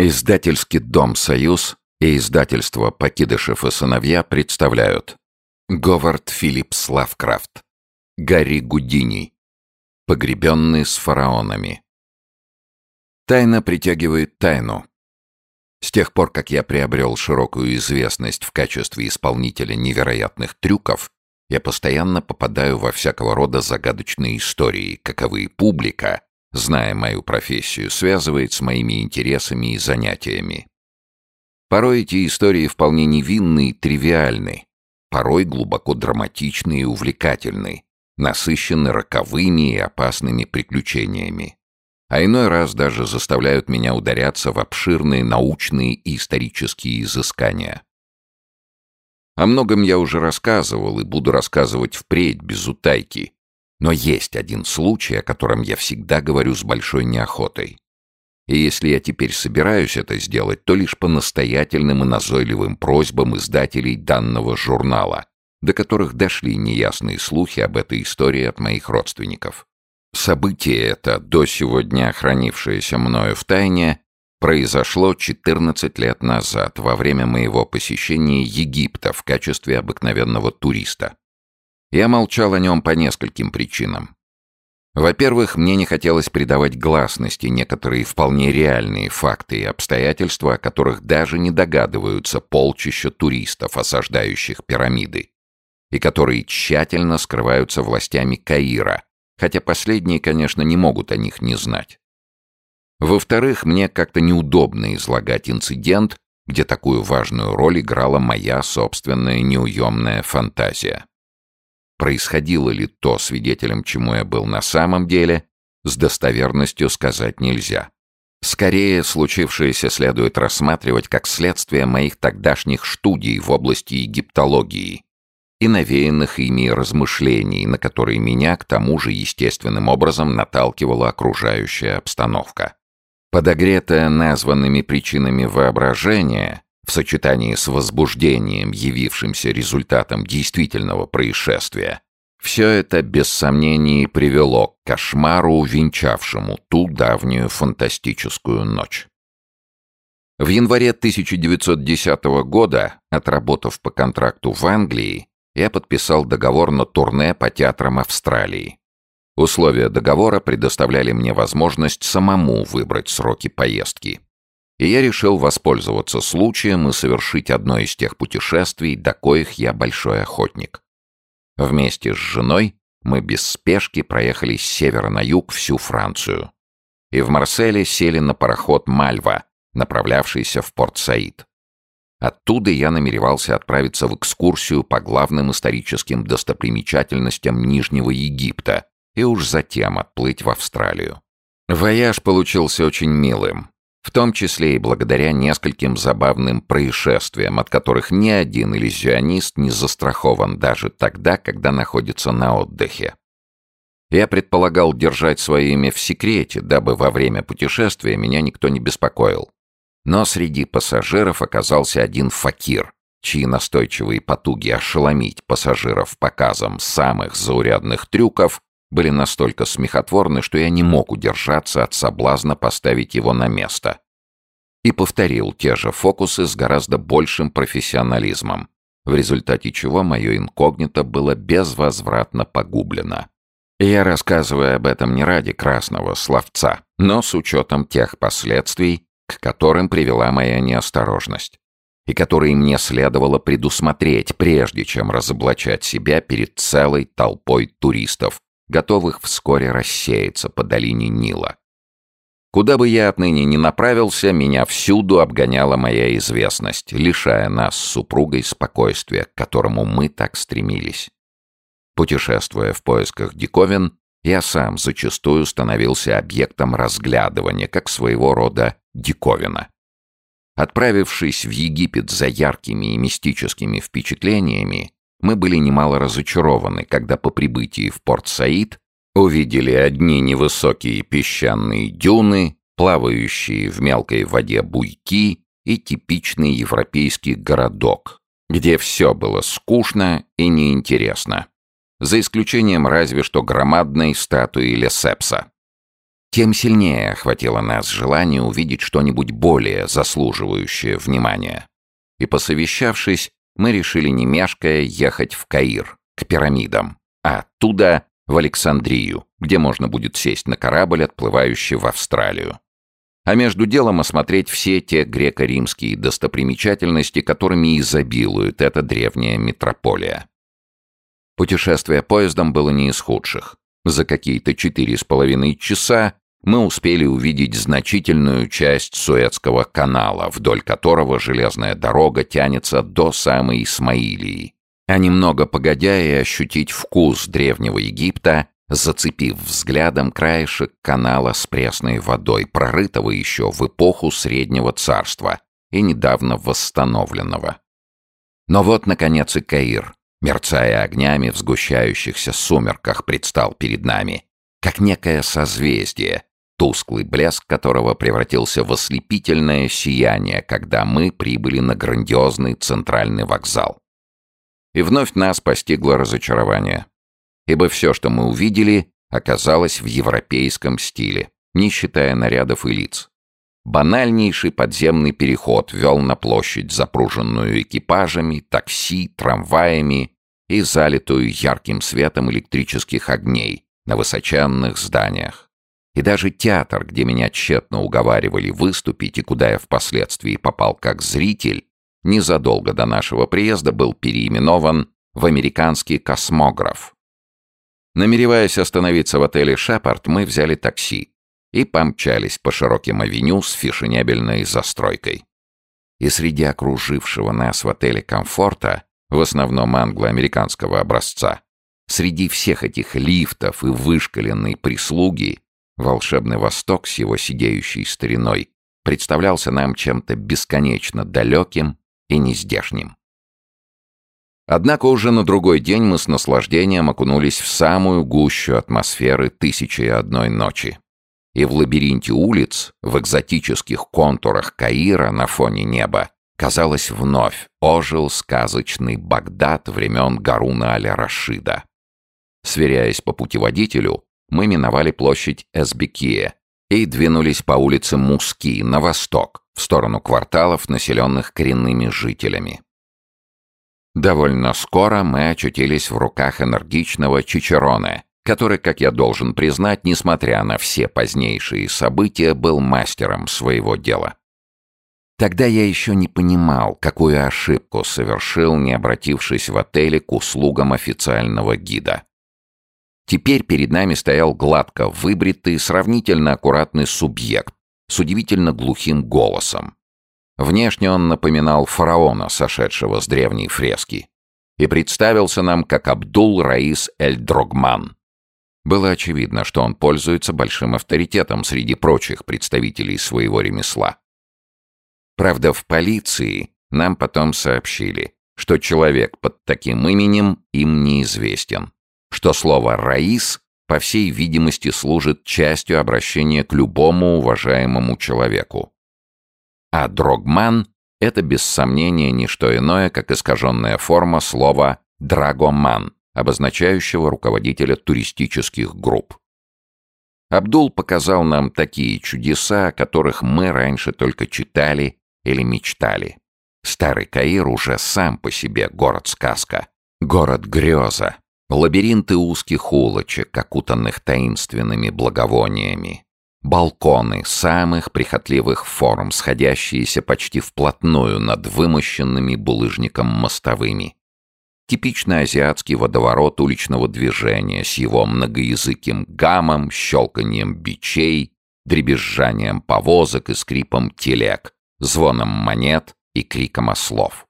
Издательский дом «Союз» и издательство «Покидышев и сыновья» представляют. Говард Филлипс Лавкрафт. Гарри Гудини. Погребенный с фараонами. Тайна притягивает тайну. С тех пор, как я приобрел широкую известность в качестве исполнителя невероятных трюков, я постоянно попадаю во всякого рода загадочные истории, каковы публика, зная мою профессию, связывает с моими интересами и занятиями. Порой эти истории вполне невинны и тривиальны, порой глубоко драматичны и увлекательны, насыщены роковыми и опасными приключениями. А иной раз даже заставляют меня ударяться в обширные научные и исторические изыскания. О многом я уже рассказывал и буду рассказывать впредь без утайки, но есть один случай, о котором я всегда говорю с большой неохотой. И если я теперь собираюсь это сделать, то лишь по настоятельным и назойливым просьбам издателей данного журнала, до которых дошли неясные слухи об этой истории от моих родственников. Событие это, до сего дня хранившееся мною в тайне, произошло 14 лет назад, во время моего посещения Египта в качестве обыкновенного туриста. Я молчал о нем по нескольким причинам. Во-первых, мне не хотелось придавать гласности некоторые вполне реальные факты и обстоятельства, о которых даже не догадываются полчища туристов, осаждающих пирамиды, и которые тщательно скрываются властями Каира, хотя последние, конечно, не могут о них не знать. Во-вторых, мне как-то неудобно излагать инцидент, где такую важную роль играла моя собственная неуемная фантазия. Происходило ли то, свидетелем чему я был на самом деле, с достоверностью сказать нельзя. Скорее, случившееся следует рассматривать как следствие моих тогдашних студий в области египтологии и навеянных ими размышлений, на которые меня, к тому же, естественным образом наталкивала окружающая обстановка. Подогретая названными причинами воображения, в сочетании с возбуждением, явившимся результатом действительного происшествия, все это без сомнений привело к кошмару, венчавшему ту давнюю фантастическую ночь. В январе 1910 года, отработав по контракту в Англии, я подписал договор на турне по театрам Австралии. Условия договора предоставляли мне возможность самому выбрать сроки поездки и я решил воспользоваться случаем и совершить одно из тех путешествий, до коих я большой охотник. Вместе с женой мы без спешки проехали с севера на юг всю Францию. И в Марселе сели на пароход «Мальва», направлявшийся в Порт-Саид. Оттуда я намеревался отправиться в экскурсию по главным историческим достопримечательностям Нижнего Египта и уж затем отплыть в Австралию. Вояж получился очень милым. В том числе и благодаря нескольким забавным происшествиям, от которых ни один иллюзионист не застрахован даже тогда, когда находится на отдыхе. Я предполагал держать свое имя в секрете, дабы во время путешествия меня никто не беспокоил. Но среди пассажиров оказался один факир, чьи настойчивые потуги ошеломить пассажиров показом самых заурядных трюков были настолько смехотворны, что я не мог удержаться от соблазна поставить его на место. И повторил те же фокусы с гораздо большим профессионализмом, в результате чего мое инкогнито было безвозвратно погублено. Я рассказываю об этом не ради красного словца, но с учетом тех последствий, к которым привела моя неосторожность, и которые мне следовало предусмотреть, прежде чем разоблачать себя перед целой толпой туристов, готовых вскоре рассеяться по долине Нила. Куда бы я отныне ни направился, меня всюду обгоняла моя известность, лишая нас с супругой спокойствия, к которому мы так стремились. Путешествуя в поисках диковин, я сам зачастую становился объектом разглядывания, как своего рода диковина. Отправившись в Египет за яркими и мистическими впечатлениями, мы были немало разочарованы, когда по прибытии в Порт-Саид увидели одни невысокие песчаные дюны, плавающие в мелкой воде буйки и типичный европейский городок, где все было скучно и неинтересно, за исключением разве что громадной статуи Лесепса. тем сильнее охватило нас желание увидеть что-нибудь более заслуживающее внимания. И посовещавшись, мы решили не мешкая ехать в Каир, к пирамидам, а оттуда в Александрию, где можно будет сесть на корабль, отплывающий в Австралию. А между делом осмотреть все те греко-римские достопримечательности, которыми изобилует эта древняя метрополия. Путешествие поездом было не из худших. За какие-то четыре с половиной часа мы успели увидеть значительную часть Суэцкого канала, вдоль которого железная дорога тянется до самой Исмаилии, а немного погодя и ощутить вкус древнего Египта, зацепив взглядом краешек канала с пресной водой, прорытого еще в эпоху Среднего Царства и недавно восстановленного. Но вот, наконец, и Каир, мерцая огнями в сгущающихся сумерках, предстал перед нами, как некое созвездие, тусклый блеск которого превратился в ослепительное сияние, когда мы прибыли на грандиозный центральный вокзал. И вновь нас постигло разочарование, ибо все, что мы увидели, оказалось в европейском стиле, не считая нарядов и лиц. Банальнейший подземный переход вел на площадь, запруженную экипажами, такси, трамваями и залитую ярким светом электрических огней на высоченных зданиях. И даже театр, где меня тщетно уговаривали выступить и куда я впоследствии попал как зритель, незадолго до нашего приезда был переименован в американский космограф. Намереваясь остановиться в отеле «Шепард», мы взяли такси и помчались по широким авеню с фешенебельной застройкой. И среди окружившего нас в отеле комфорта, в основном англо-американского образца, среди всех этих лифтов и вышкаленной прислуги, волшебный Восток с его сидеющей стариной представлялся нам чем-то бесконечно далеким и нездешним. Однако уже на другой день мы с наслаждением окунулись в самую гущу атмосферы «Тысячи и одной ночи» и в лабиринте улиц, в экзотических контурах Каира на фоне неба, казалось, вновь ожил сказочный Багдад времен Гаруна Аля-Рашида. Сверяясь по путеводителю, мы миновали площадь Эсбекие и двинулись по улице Муски на восток, в сторону кварталов, населенных коренными жителями. Довольно скоро мы очутились в руках энергичного Чичероне, который, как я должен признать, несмотря на все позднейшие события, был мастером своего дела. Тогда я еще не понимал, какую ошибку совершил, не обратившись в отеле к услугам официального гида. Теперь перед нами стоял гладко выбритый, сравнительно аккуратный субъект с удивительно глухим голосом. Внешне он напоминал фараона, сошедшего с древней фрески, и представился нам как Абдул Раис Эль-Дрогман, было очевидно, что он пользуется большим авторитетом среди прочих представителей своего ремесла. Правда, в полиции нам потом сообщили, что человек под таким именем им неизвестен, что слово «раис» по всей видимости служит частью обращения к любому уважаемому человеку. А «дрогман» — это без сомнения не что иное, как искаженная форма слова «драгоман», обозначающего руководителя туристических групп. Абдул показал нам такие чудеса, о которых мы раньше только читали или мечтали. Старый Каир уже сам по себе город-сказка, город-греза, лабиринты узких улочек, окутанных таинственными благовониями, балконы самых прихотливых форм, сходящиеся почти вплотную над вымощенными булыжником мостовыми, Типичный азиатский водоворот уличного движения с его многоязыким гамом, щелканием бичей, дребезжанием повозок и скрипом телег, звоном монет и криком ослов.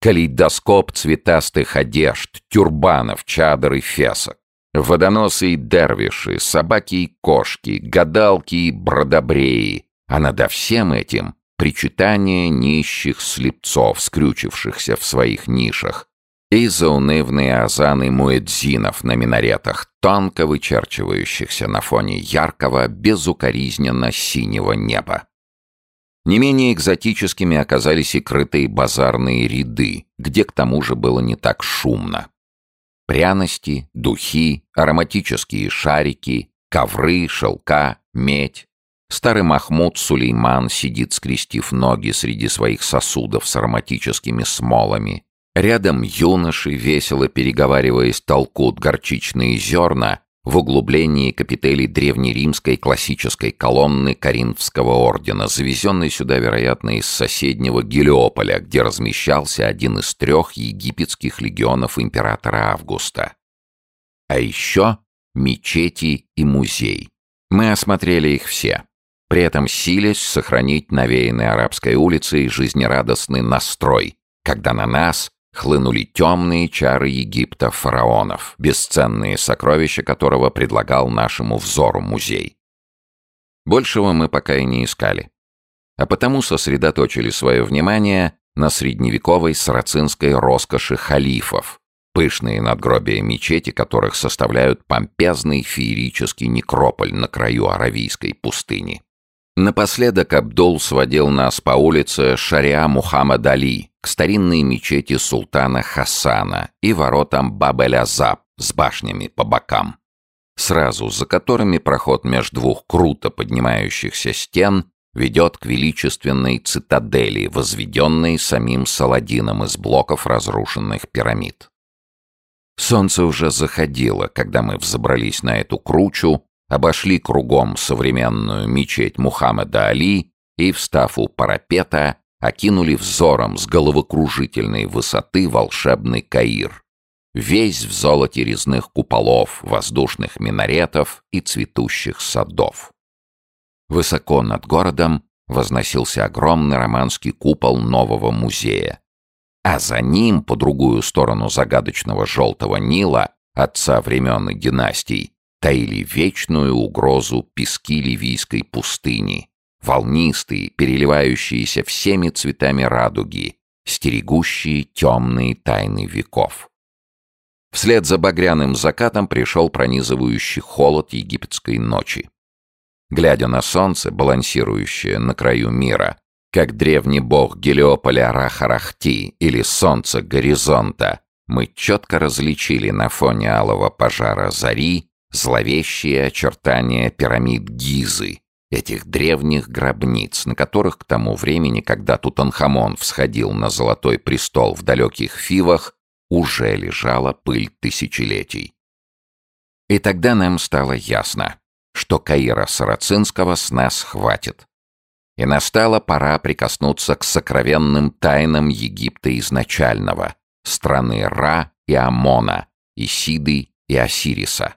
Калейдоскоп цветастых одежд, тюрбанов, чадр и фесок. Водоносы и дервиши, собаки и кошки, гадалки и бродобреи. А над всем этим причитание нищих слепцов, скрючившихся в своих нишах, и заунывные азаны муэдзинов на минаретах, тонко вычерчивающихся на фоне яркого, безукоризненно синего неба. Не менее экзотическими оказались и крытые базарные ряды, где к тому же было не так шумно. Пряности, духи, ароматические шарики, Ковры, шелка, медь. Старый Махмуд Сулейман сидит, скрестив ноги среди своих сосудов с ароматическими смолами. Рядом юноши, весело переговариваясь, толкут горчичные зерна в углублении капителей древнеримской классической колонны Коринфского ордена, завезенной сюда, вероятно, из соседнего Гелиополя, где размещался один из трех египетских легионов императора Августа. А еще мечети и музей. Мы осмотрели их все, при этом силясь сохранить навеянный арабской улицей жизнерадостный настрой, когда на нас хлынули темные чары Египта фараонов, бесценные сокровища которого предлагал нашему взору музей. Большего мы пока и не искали, а потому сосредоточили свое внимание на средневековой сарацинской роскоши халифов, пышные надгробия мечети которых составляют помпезный феерический некрополь на краю Аравийской пустыни. Напоследок Абдул сводил нас по улице Шариа Мухаммад Али к старинной мечети султана Хасана и воротам Баб-эль-Азаб с башнями по бокам, сразу за которыми проход между двух круто поднимающихся стен ведет к величественной цитадели, возведенной самим Саладином из блоков разрушенных пирамид. Солнце уже заходило, когда мы взобрались на эту кручу, обошли кругом современную мечеть Мухаммеда Али и, встав у парапета, окинули взором с головокружительной высоты волшебный Каир. Весь в золоте резных куполов, воздушных минаретов и цветущих садов. Высоко над городом возносился огромный романский купол нового музея, а за ним, по другую сторону загадочного желтого Нила, отца времен и династий, таили вечную угрозу пески ливийской пустыни, волнистые, переливающиеся всеми цветами радуги, стерегущие темные тайны веков. Вслед за багряным закатом пришел пронизывающий холод египетской ночи. Глядя на солнце, балансирующее на краю мира, как древний бог Гелиополя Рахарахти или солнце горизонта, мы четко различили на фоне алого пожара зари зловещие очертания пирамид Гизы, этих древних гробниц, на которых к тому времени, когда Тутанхамон всходил на золотой престол в далеких Фивах, уже лежала пыль тысячелетий. И тогда нам стало ясно, что Каира Сарацинского с нас хватит. И настала пора прикоснуться к сокровенным тайнам Египта изначального, страны Ра и Амона, Исиды и Осириса.